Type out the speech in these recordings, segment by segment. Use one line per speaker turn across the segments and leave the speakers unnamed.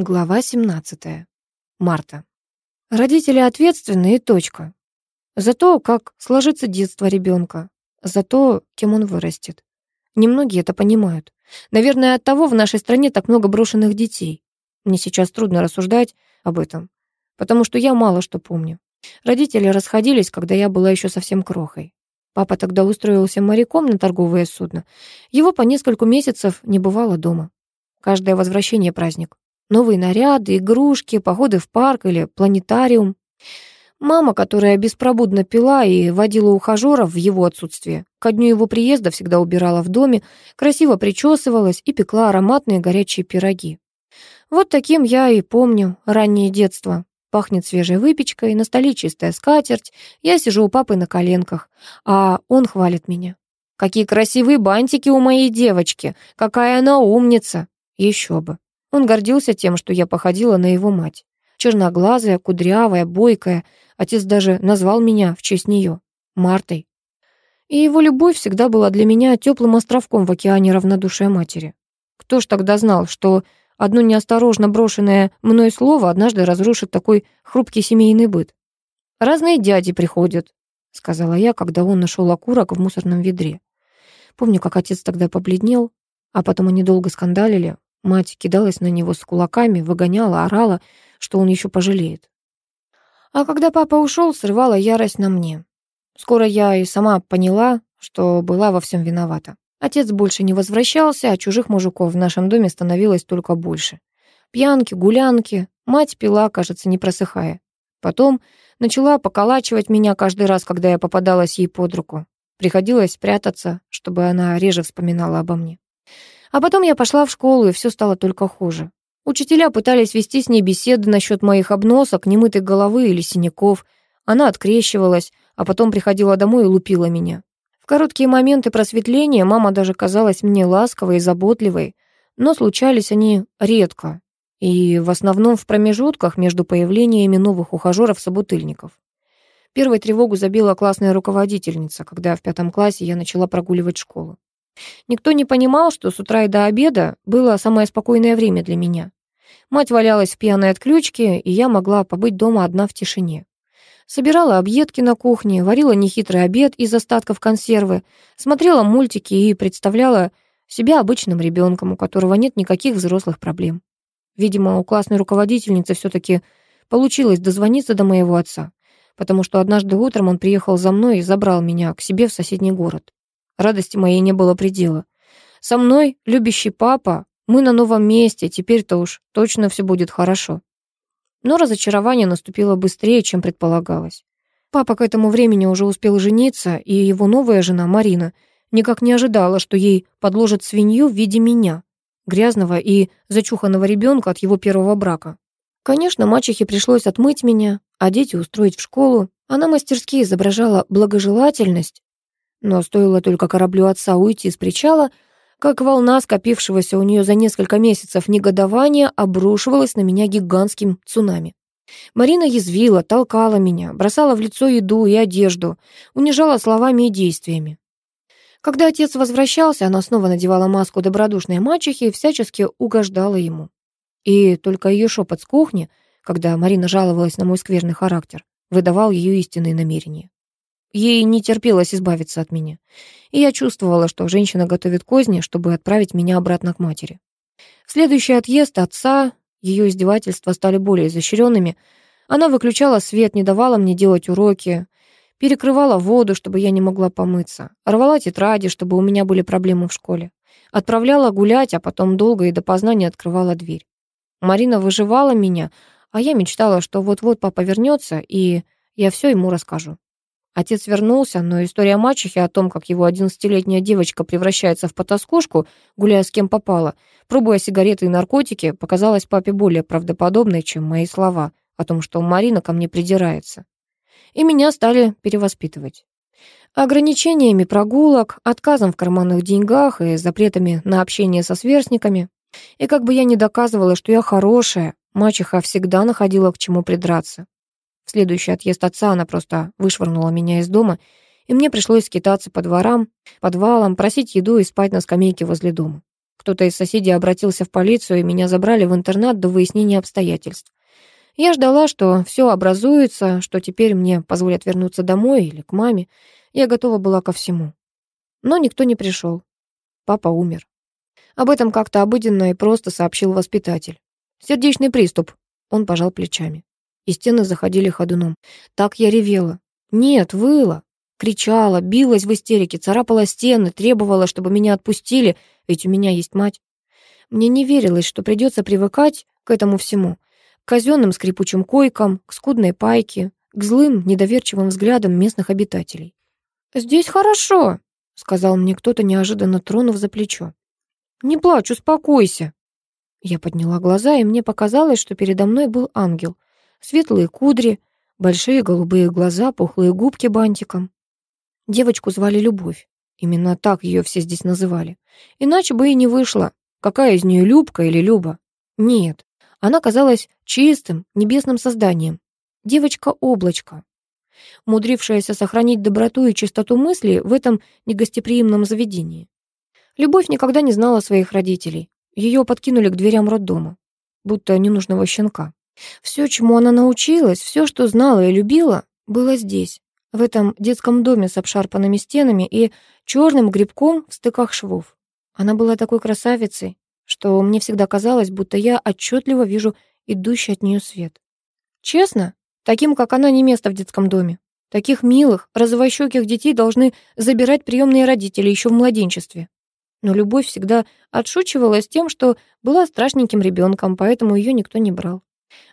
Глава 17. Марта. Родители ответственны и точка. За то, как сложится детство ребенка, за то, кем он вырастет. Немногие это понимают. Наверное, от того в нашей стране так много брошенных детей. Мне сейчас трудно рассуждать об этом, потому что я мало что помню. Родители расходились, когда я была еще совсем крохой. Папа тогда устроился моряком на торговое судно. Его по нескольку месяцев не бывало дома. Каждое возвращение праздник. Новые наряды, игрушки, походы в парк или планетариум. Мама, которая беспробудно пила и водила ухажеров в его отсутствие, ко дню его приезда всегда убирала в доме, красиво причесывалась и пекла ароматные горячие пироги. Вот таким я и помню раннее детство. Пахнет свежей выпечкой, на столе чистая скатерть, я сижу у папы на коленках, а он хвалит меня. «Какие красивые бантики у моей девочки! Какая она умница!» Еще бы. Он гордился тем, что я походила на его мать. Черноглазая, кудрявая, бойкая. Отец даже назвал меня в честь нее Мартой. И его любовь всегда была для меня теплым островком в океане равнодушия матери. Кто ж тогда знал, что одно неосторожно брошенное мной слово однажды разрушит такой хрупкий семейный быт? «Разные дяди приходят», — сказала я, когда он нашел окурок в мусорном ведре. Помню, как отец тогда побледнел, а потом они долго скандалили, Мать кидалась на него с кулаками, выгоняла, орала, что он еще пожалеет. А когда папа ушел, срывала ярость на мне. Скоро я и сама поняла, что была во всем виновата. Отец больше не возвращался, а чужих мужиков в нашем доме становилось только больше. Пьянки, гулянки, мать пила, кажется, не просыхая. Потом начала поколачивать меня каждый раз, когда я попадалась ей под руку. Приходилось прятаться, чтобы она реже вспоминала обо мне. А потом я пошла в школу, и все стало только хуже. Учителя пытались вести с ней беседы насчет моих обносок, немытой головы или синяков. Она открещивалась, а потом приходила домой и лупила меня. В короткие моменты просветления мама даже казалась мне ласковой и заботливой, но случались они редко, и в основном в промежутках между появлениями новых ухажеров-собутыльников. Первой тревогу забила классная руководительница, когда в пятом классе я начала прогуливать школу. Никто не понимал, что с утра и до обеда было самое спокойное время для меня. Мать валялась в пьяной отключке, и я могла побыть дома одна в тишине. Собирала объедки на кухне, варила нехитрый обед из остатков консервы, смотрела мультики и представляла себя обычным ребенком, у которого нет никаких взрослых проблем. Видимо, у классной руководительницы все-таки получилось дозвониться до моего отца, потому что однажды утром он приехал за мной и забрал меня к себе в соседний город. Радости моей не было предела. Со мной любящий папа, мы на новом месте, теперь-то уж точно все будет хорошо. Но разочарование наступило быстрее, чем предполагалось. Папа к этому времени уже успел жениться, и его новая жена, Марина, никак не ожидала, что ей подложат свинью в виде меня, грязного и зачуханного ребенка от его первого брака. Конечно, мачехе пришлось отмыть меня, одеть и устроить в школу. Она мастерски изображала благожелательность, но стоило только кораблю отца уйти с причала, как волна скопившегося у нее за несколько месяцев негодования обрушивалась на меня гигантским цунами. Марина язвила, толкала меня, бросала в лицо еду и одежду, унижала словами и действиями. Когда отец возвращался, она снова надевала маску добродушной мачехи и всячески угождала ему. И только ее шепот с кухни, когда Марина жаловалась на мой скверный характер, выдавал ее истинные намерения. Ей не терпелось избавиться от меня. И я чувствовала, что женщина готовит козни, чтобы отправить меня обратно к матери. В следующий отъезд отца ее издевательства стали более изощренными. Она выключала свет, не давала мне делать уроки, перекрывала воду, чтобы я не могла помыться, рвала тетради, чтобы у меня были проблемы в школе. Отправляла гулять, а потом долго и допоздна не открывала дверь. Марина выживала меня, а я мечтала, что вот-вот папа вернется, и я все ему расскажу. Отец вернулся, но история мачехи о том, как его одиннадцатилетняя девочка превращается в потаскушку, гуляя с кем попало, пробуя сигареты и наркотики, показалась папе более правдоподобной, чем мои слова о том, что Марина ко мне придирается. И меня стали перевоспитывать. Ограничениями прогулок, отказом в карманных деньгах и запретами на общение со сверстниками. И как бы я ни доказывала, что я хорошая, мачеха всегда находила к чему придраться. Следующий отъезд отца она просто вышвырнула меня из дома, и мне пришлось скитаться по дворам, подвалам, просить еду и спать на скамейке возле дома. Кто-то из соседей обратился в полицию, и меня забрали в интернат до выяснения обстоятельств. Я ждала, что все образуется, что теперь мне позволят вернуться домой или к маме. Я готова была ко всему. Но никто не пришел. Папа умер. Об этом как-то обыденно и просто сообщил воспитатель. «Сердечный приступ». Он пожал плечами. И стены заходили ходуном. Так я ревела. Нет, выла. Кричала, билась в истерике, царапала стены, требовала, чтобы меня отпустили, ведь у меня есть мать. Мне не верилось, что придется привыкать к этому всему к казенным скрипучим койкам, к скудной пайке, к злым, недоверчивым взглядам местных обитателей. «Здесь хорошо», — сказал мне кто-то, неожиданно тронув за плечо. «Не плачь, успокойся». Я подняла глаза, и мне показалось, что передо мной был ангел. Светлые кудри, большие голубые глаза, пухлые губки бантиком. Девочку звали Любовь. Именно так ее все здесь называли. Иначе бы и не вышло. Какая из нее Любка или Люба? Нет, она казалась чистым, небесным созданием. Девочка-облачко, умудрившаяся сохранить доброту и чистоту мысли в этом негостеприимном заведении. Любовь никогда не знала своих родителей. Ее подкинули к дверям роддома, будто ненужного щенка. Все, чему она научилась, все, что знала и любила, было здесь, в этом детском доме с обшарпанными стенами и черным грибком в стыках швов. Она была такой красавицей, что мне всегда казалось, будто я отчетливо вижу идущий от нее свет. Честно, таким, как она, не место в детском доме. Таких милых, розовощеких детей должны забирать приемные родители еще в младенчестве. Но любовь всегда отшучивалась тем, что была страшненьким ребенком, поэтому ее никто не брал.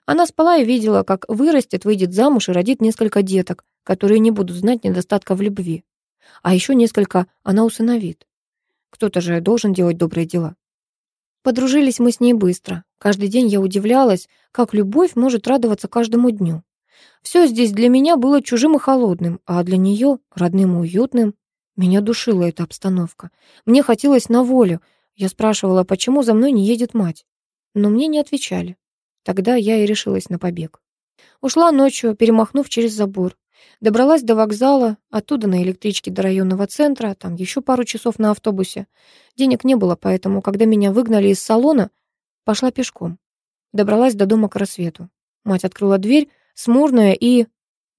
Она спала и видела, как вырастет, выйдет замуж и родит несколько деток, которые не будут знать недостатка в любви. А еще несколько она усыновит. Кто-то же должен делать добрые дела. Подружились мы с ней быстро. Каждый день я удивлялась, как любовь может радоваться каждому дню. Все здесь для меня было чужим и холодным, а для нее родным и уютным. Меня душила эта обстановка. Мне хотелось на волю. Я спрашивала, почему за мной не едет мать. Но мне не отвечали. Тогда я и решилась на побег. Ушла ночью, перемахнув через забор. Добралась до вокзала, оттуда на электричке до районного центра, там еще пару часов на автобусе. Денег не было, поэтому, когда меня выгнали из салона, пошла пешком. Добралась до дома к рассвету. Мать открыла дверь, смурная и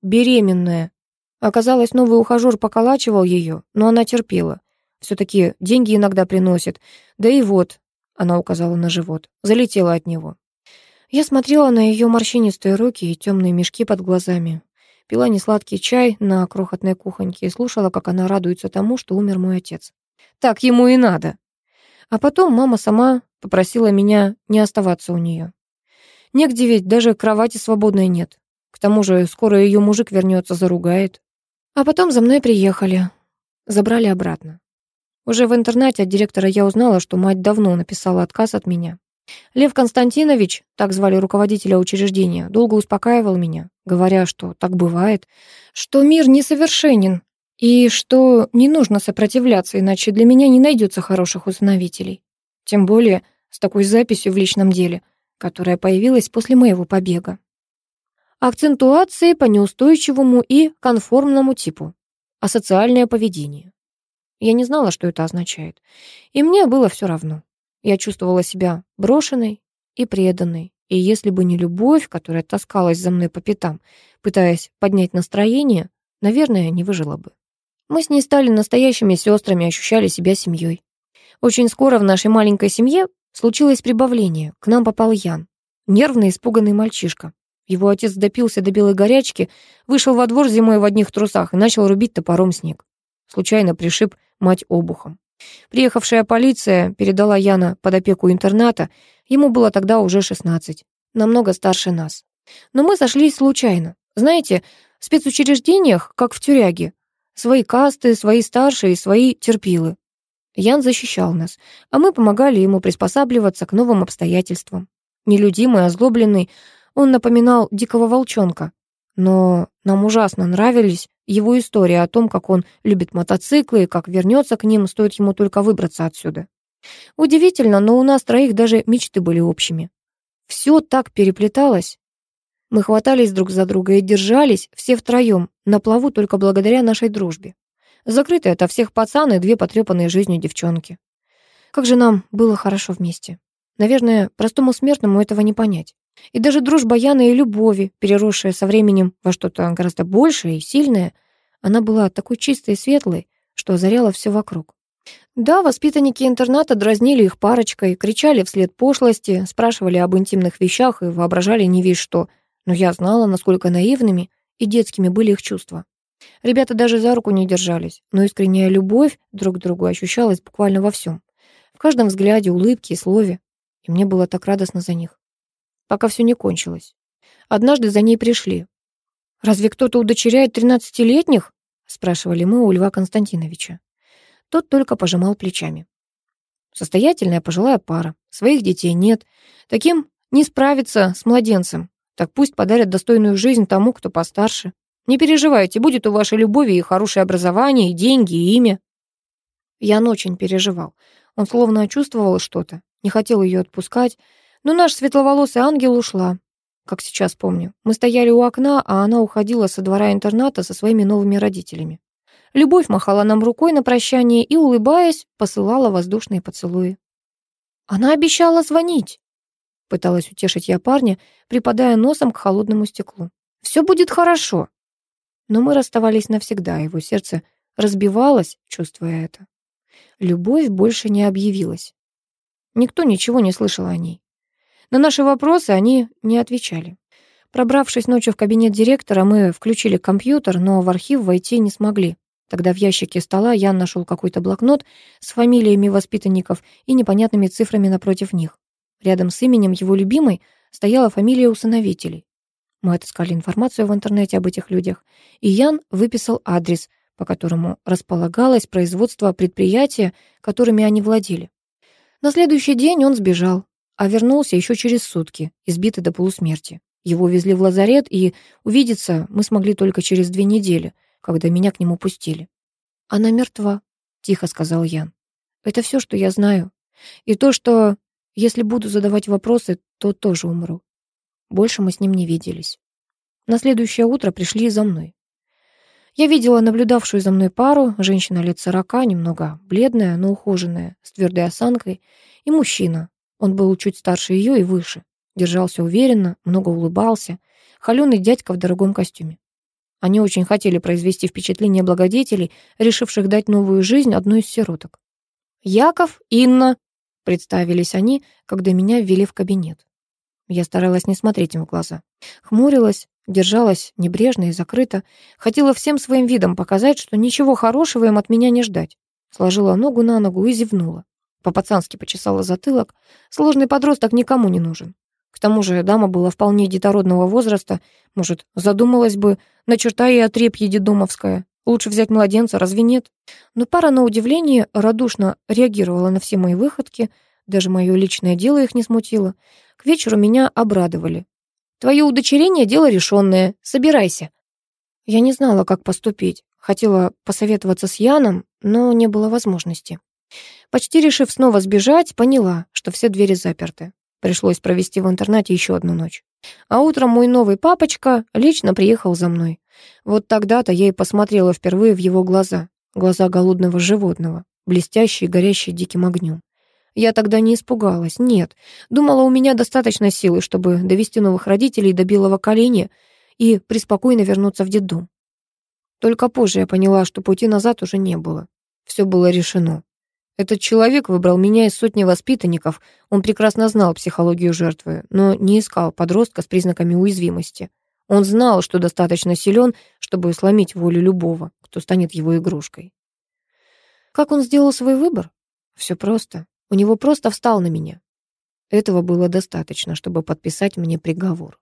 беременная. Оказалось, новый ухажер поколачивал ее, но она терпела. Все-таки деньги иногда приносит. Да и вот, она указала на живот, залетела от него. Я смотрела на ее морщинистые руки и темные мешки под глазами пила несладкий чай на крохотной кухоньке и слушала, как она радуется тому, что умер мой отец. Так ему и надо. А потом мама сама попросила меня не оставаться у нее. Негде ведь, даже кровати свободной нет. К тому же скоро ее мужик вернется, заругает. А потом за мной приехали. Забрали обратно. Уже в интернате от директора я узнала, что мать давно написала отказ от меня. Лев Константинович, так звали руководителя учреждения, долго успокаивал меня, говоря, что так бывает, что мир несовершенен и что не нужно сопротивляться, иначе для меня не найдется хороших усыновителей. Тем более с такой записью в личном деле, которая появилась после моего побега. Акцентуации по неустойчивому и конформному типу. Асоциальное поведение. Я не знала, что это означает. И мне было все равно. Я чувствовала себя брошенной и преданной. И если бы не любовь, которая таскалась за мной по пятам, пытаясь поднять настроение, наверное, не выжила бы. Мы с ней стали настоящими сестрами, ощущали себя семьей. Очень скоро в нашей маленькой семье случилось прибавление. К нам попал Ян. Нервный, испуганный мальчишка. Его отец допился до белой горячки, вышел во двор зимой в одних трусах и начал рубить топором снег. Случайно пришиб мать обухом. Приехавшая полиция передала Яна под опеку интерната. Ему было тогда уже 16, намного старше нас. Но мы сошлись случайно. Знаете, в спецучреждениях, как в тюряге, свои касты, свои старшие, свои терпилы. Ян защищал нас, а мы помогали ему приспосабливаться к новым обстоятельствам. Нелюдимый, озлобленный, он напоминал дикого волчонка. Но нам ужасно нравились его история о том, как он любит мотоциклы и как вернется к ним, стоит ему только выбраться отсюда. Удивительно, но у нас троих даже мечты были общими. Все так переплеталось. Мы хватались друг за друга и держались все втроем на плаву только благодаря нашей дружбе. Закрытые ото всех пацаны, две потрепанные жизнью девчонки. Как же нам было хорошо вместе. Наверное, простому смертному этого не понять. И даже дружба Яны и любови, переросшая со временем во что-то гораздо большее и сильное, она была такой чистой и светлой, что озаряла все вокруг. Да, воспитанники интерната дразнили их парочкой, кричали вслед пошлости, спрашивали об интимных вещах и воображали не весь что, но я знала, насколько наивными и детскими были их чувства. Ребята даже за руку не держались, но искренняя любовь друг к другу ощущалась буквально во всем. В каждом взгляде, улыбке и слове. И мне было так радостно за них. Пока все не кончилось. Однажды за ней пришли. «Разве кто-то удочеряет тринадцатилетних?» спрашивали мы у Льва Константиновича. Тот только пожимал плечами. Состоятельная пожилая пара, своих детей нет. Таким не справиться с младенцем. Так пусть подарят достойную жизнь тому, кто постарше. Не переживайте, будет у вашей любови и хорошее образование, и деньги, и имя. Ян очень переживал. Он словно чувствовал что-то, не хотел ее отпускать. Но наш светловолосый ангел ушла. Как сейчас помню. Мы стояли у окна, а она уходила со двора интерната со своими новыми родителями. Любовь махала нам рукой на прощание и, улыбаясь, посылала воздушные поцелуи. «Она обещала звонить», — пыталась утешить я парня, припадая носом к холодному стеклу. «Все будет хорошо». Но мы расставались навсегда, его сердце разбивалось, чувствуя это. Любовь больше не объявилась. Никто ничего не слышал о ней. На наши вопросы они не отвечали. Пробравшись ночью в кабинет директора, мы включили компьютер, но в архив войти не смогли. Тогда в ящике стола Ян нашел какой-то блокнот с фамилиями воспитанников и непонятными цифрами напротив них. Рядом с именем его любимой стояла фамилия усыновителей. Мы отыскали информацию в интернете об этих людях, и Ян выписал адрес, по которому располагалось производство предприятия, которыми они владели. На следующий день он сбежал, а вернулся еще через сутки, избитый до полусмерти. Его везли в лазарет, и увидеться мы смогли только через две недели — когда меня к нему пустили. «Она мертва», — тихо сказал Ян. «Это все, что я знаю. И то, что, если буду задавать вопросы, то тоже умру». Больше мы с ним не виделись. На следующее утро пришли за мной. Я видела наблюдавшую за мной пару, женщина лет сорока, немного бледная, но ухоженная, с твердой осанкой, и мужчина. Он был чуть старше ее и выше. Держался уверенно, много улыбался. Холеный дядька в дорогом костюме. Они очень хотели произвести впечатление благодетелей, решивших дать новую жизнь одной из сироток. «Яков, Инна», — представились они, когда меня ввели в кабинет. Я старалась не смотреть им в глаза. Хмурилась, держалась небрежно и закрыто. Хотела всем своим видом показать, что ничего хорошего им от меня не ждать. Сложила ногу на ногу и зевнула. По-пацански почесала затылок. Сложный подросток никому не нужен. К тому же дама была вполне детородного возраста. Может, задумалась бы, на черта и отрепье дедомовская. Лучше взять младенца, разве нет? Но пара, на удивление, радушно реагировала на все мои выходки. Даже мое личное дело их не смутило. К вечеру меня обрадовали. «Твое удочерение — дело решенное. Собирайся». Я не знала, как поступить. Хотела посоветоваться с Яном, но не было возможности. Почти решив снова сбежать, поняла, что все двери заперты. Пришлось провести в интернате еще одну ночь. А утром мой новый папочка лично приехал за мной. Вот тогда-то я и посмотрела впервые в его глаза. Глаза голодного животного, блестящие, горящие диким огнем. Я тогда не испугалась, нет. Думала, у меня достаточно силы, чтобы довести новых родителей до белого коленя и преспокойно вернуться в детдом. Только позже я поняла, что пути назад уже не было. Все было решено. Этот человек выбрал меня из сотни воспитанников. Он прекрасно знал психологию жертвы, но не искал подростка с признаками уязвимости. Он знал, что достаточно силен, чтобы сломить волю любого, кто станет его игрушкой. Как он сделал свой выбор? Все просто. У него просто встал на меня. Этого было достаточно, чтобы подписать мне приговор.